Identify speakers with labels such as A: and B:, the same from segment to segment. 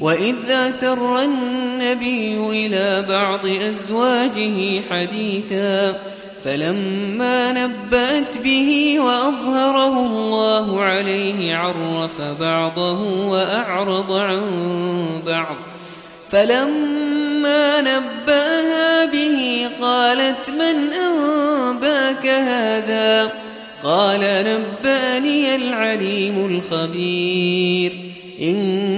A: وإذا سر النبي إلى بعض أزواجه حديثا فلما نبأت به وأظهره الله عليه عرف بعضه وأعرض عن بعض فلما نبأها به قالت من أنباك هذا قال نبأني العليم الخبير إن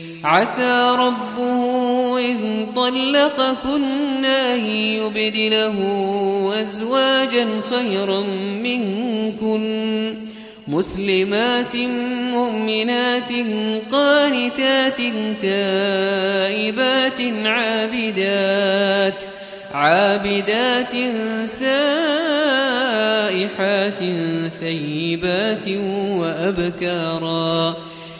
A: عسى ربه إن طلقكن أن يبدله أزواجا خيرا منكن مسلمات مؤمنات قانتات تائبات عابدات عابدات سائحات ثيبات وأبكاراً